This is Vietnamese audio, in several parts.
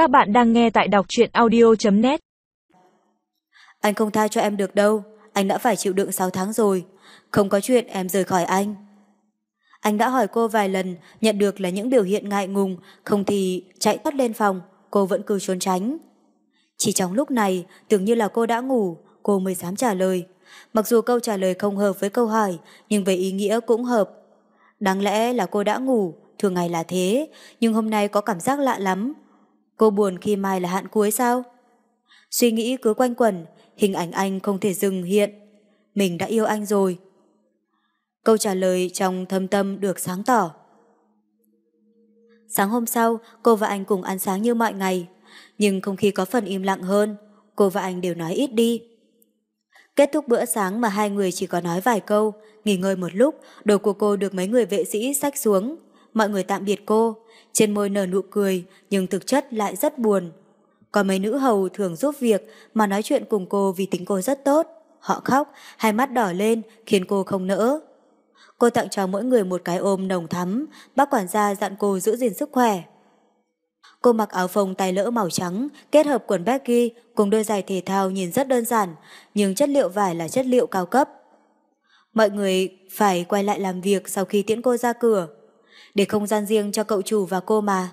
Các bạn đang nghe tại đọc truyện audio.net Anh không tha cho em được đâu, anh đã phải chịu đựng 6 tháng rồi, không có chuyện em rời khỏi anh. Anh đã hỏi cô vài lần, nhận được là những biểu hiện ngại ngùng, không thì chạy thoát lên phòng, cô vẫn cứ trốn tránh. Chỉ trong lúc này, tưởng như là cô đã ngủ, cô mới dám trả lời. Mặc dù câu trả lời không hợp với câu hỏi, nhưng về ý nghĩa cũng hợp. Đáng lẽ là cô đã ngủ, thường ngày là thế, nhưng hôm nay có cảm giác lạ lắm. Cô buồn khi mai là hạn cuối sao? Suy nghĩ cứ quanh quẩn, hình ảnh anh không thể dừng hiện. Mình đã yêu anh rồi. Câu trả lời trong thâm tâm được sáng tỏ. Sáng hôm sau, cô và anh cùng ăn sáng như mọi ngày, nhưng không khí có phần im lặng hơn, cô và anh đều nói ít đi. Kết thúc bữa sáng mà hai người chỉ có nói vài câu, nghỉ ngơi một lúc, đồ của cô được mấy người vệ sĩ xách xuống. Mọi người tạm biệt cô, trên môi nở nụ cười, nhưng thực chất lại rất buồn. Có mấy nữ hầu thường giúp việc mà nói chuyện cùng cô vì tính cô rất tốt. Họ khóc, hai mắt đỏ lên, khiến cô không nỡ. Cô tặng cho mỗi người một cái ôm nồng thắm, bác quản gia dặn cô giữ gìn sức khỏe. Cô mặc áo phông tay lỡ màu trắng, kết hợp quần baggy cùng đôi giày thể thao nhìn rất đơn giản, nhưng chất liệu vải là chất liệu cao cấp. Mọi người phải quay lại làm việc sau khi tiễn cô ra cửa, để không gian riêng cho cậu chủ và cô mà.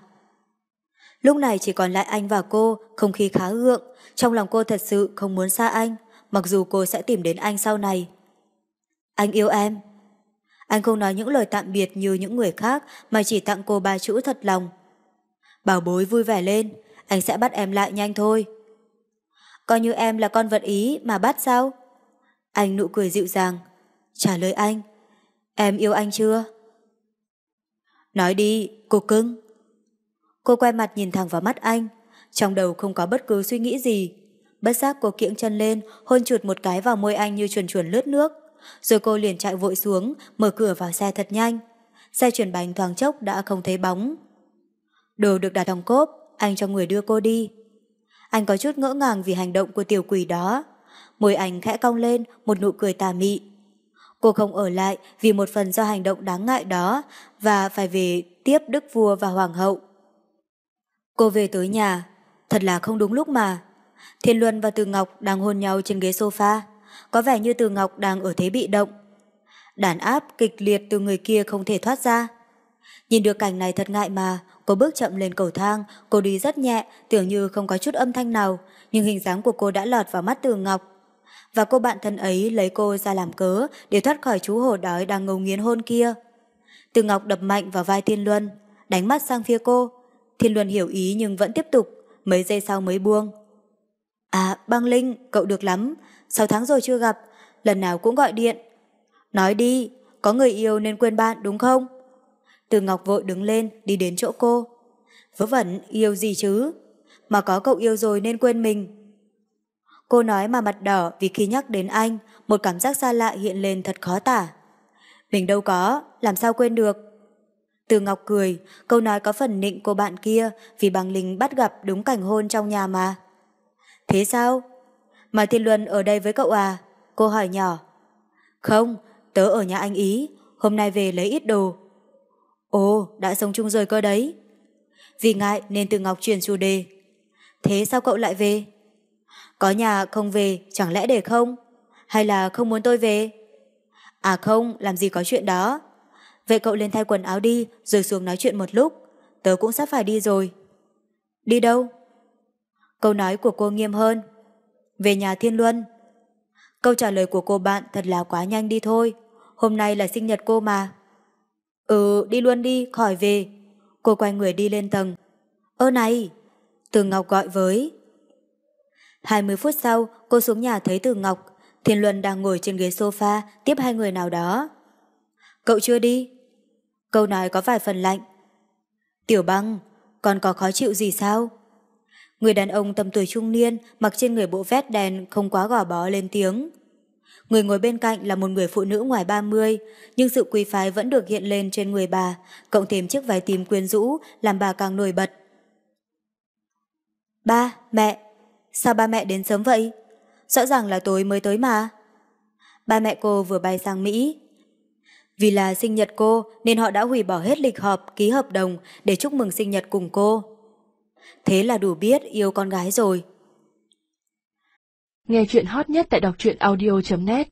Lúc này chỉ còn lại anh và cô, không khí khá gượng, trong lòng cô thật sự không muốn xa anh, mặc dù cô sẽ tìm đến anh sau này. Anh yêu em. Anh không nói những lời tạm biệt như những người khác mà chỉ tặng cô ba chữ thật lòng. Bảo bối vui vẻ lên, anh sẽ bắt em lại nhanh thôi. Coi như em là con vật ý mà bắt sao? Anh nụ cười dịu dàng. Trả lời anh. Em yêu anh chưa? Nói đi, cô cưng. Cô quay mặt nhìn thẳng vào mắt anh. Trong đầu không có bất cứ suy nghĩ gì. Bất giác cô kiễng chân lên, hôn chuột một cái vào môi anh như chuồn chuồn lướt nước. Rồi cô liền chạy vội xuống, mở cửa vào xe thật nhanh. Xe chuyển bánh thoáng chốc đã không thấy bóng. Đồ được đặt trong cốp, anh cho người đưa cô đi. Anh có chút ngỡ ngàng vì hành động của tiểu quỷ đó. Môi anh khẽ cong lên một nụ cười tà mị. Cô không ở lại vì một phần do hành động đáng ngại đó và phải về tiếp đức vua và hoàng hậu. Cô về tới nhà, thật là không đúng lúc mà. Thiên Luân và Từ Ngọc đang hôn nhau trên ghế sofa, có vẻ như Từ Ngọc đang ở thế bị động. Đàn áp kịch liệt từ người kia không thể thoát ra. Nhìn được cảnh này thật ngại mà, cô bước chậm lên cầu thang, cô đi rất nhẹ, tưởng như không có chút âm thanh nào, nhưng hình dáng của cô đã lọt vào mắt Từ Ngọc. Và cô bạn thân ấy lấy cô ra làm cớ để thoát khỏi chú hổ đói đang ngầu nghiến hôn kia. Từ Ngọc đập mạnh vào vai Thiên Luân, đánh mắt sang phía cô. Thiên Luân hiểu ý nhưng vẫn tiếp tục, mấy giây sau mới buông. À, băng Linh, cậu được lắm, 6 tháng rồi chưa gặp, lần nào cũng gọi điện. Nói đi, có người yêu nên quên bạn đúng không? Từ Ngọc vội đứng lên, đi đến chỗ cô. Vớ vẩn, yêu gì chứ? Mà có cậu yêu rồi nên quên mình. Cô nói mà mặt đỏ vì khi nhắc đến anh, một cảm giác xa lạ hiện lên thật khó tả. Mình đâu có, làm sao quên được. Từ Ngọc cười, câu nói có phần nịnh cô bạn kia vì bằng linh bắt gặp đúng cảnh hôn trong nhà mà. Thế sao? Mà Thiên Luân ở đây với cậu à? Cô hỏi nhỏ. Không, tớ ở nhà anh Ý, hôm nay về lấy ít đồ. Ồ, đã sống chung rồi cơ đấy. Vì ngại nên Từ Ngọc chuyển chủ đề. Thế sao cậu lại về? Có nhà không về, chẳng lẽ để không? Hay là không muốn tôi về? À không, làm gì có chuyện đó. Vậy cậu lên thay quần áo đi, rồi xuống nói chuyện một lúc. Tớ cũng sắp phải đi rồi. Đi đâu? Câu nói của cô nghiêm hơn. Về nhà Thiên Luân. Câu trả lời của cô bạn thật là quá nhanh đi thôi. Hôm nay là sinh nhật cô mà. Ừ, đi luôn đi, khỏi về. Cô quay người đi lên tầng. Ơ này! Từ Ngọc gọi với. 20 phút sau, cô xuống nhà thấy Từ Ngọc. Thiên Luân đang ngồi trên ghế sofa tiếp hai người nào đó. Cậu chưa đi? Câu nói có vài phần lạnh. Tiểu băng, còn có khó chịu gì sao? Người đàn ông tầm tuổi trung niên mặc trên người bộ vest đen không quá gò bó lên tiếng. Người ngồi bên cạnh là một người phụ nữ ngoài 30, nhưng sự quý phái vẫn được hiện lên trên người bà, cộng thêm chiếc váy tím quyến rũ làm bà càng nổi bật. Ba, mẹ, sao ba mẹ đến sớm vậy? Rõ ràng là tối mới tới mà. Ba mẹ cô vừa bay sang Mỹ. Vì là sinh nhật cô nên họ đã hủy bỏ hết lịch họp, ký hợp đồng để chúc mừng sinh nhật cùng cô. thế là đủ biết yêu con gái rồi. Nghe chuyện hot nhất tại đọc truyện audio.net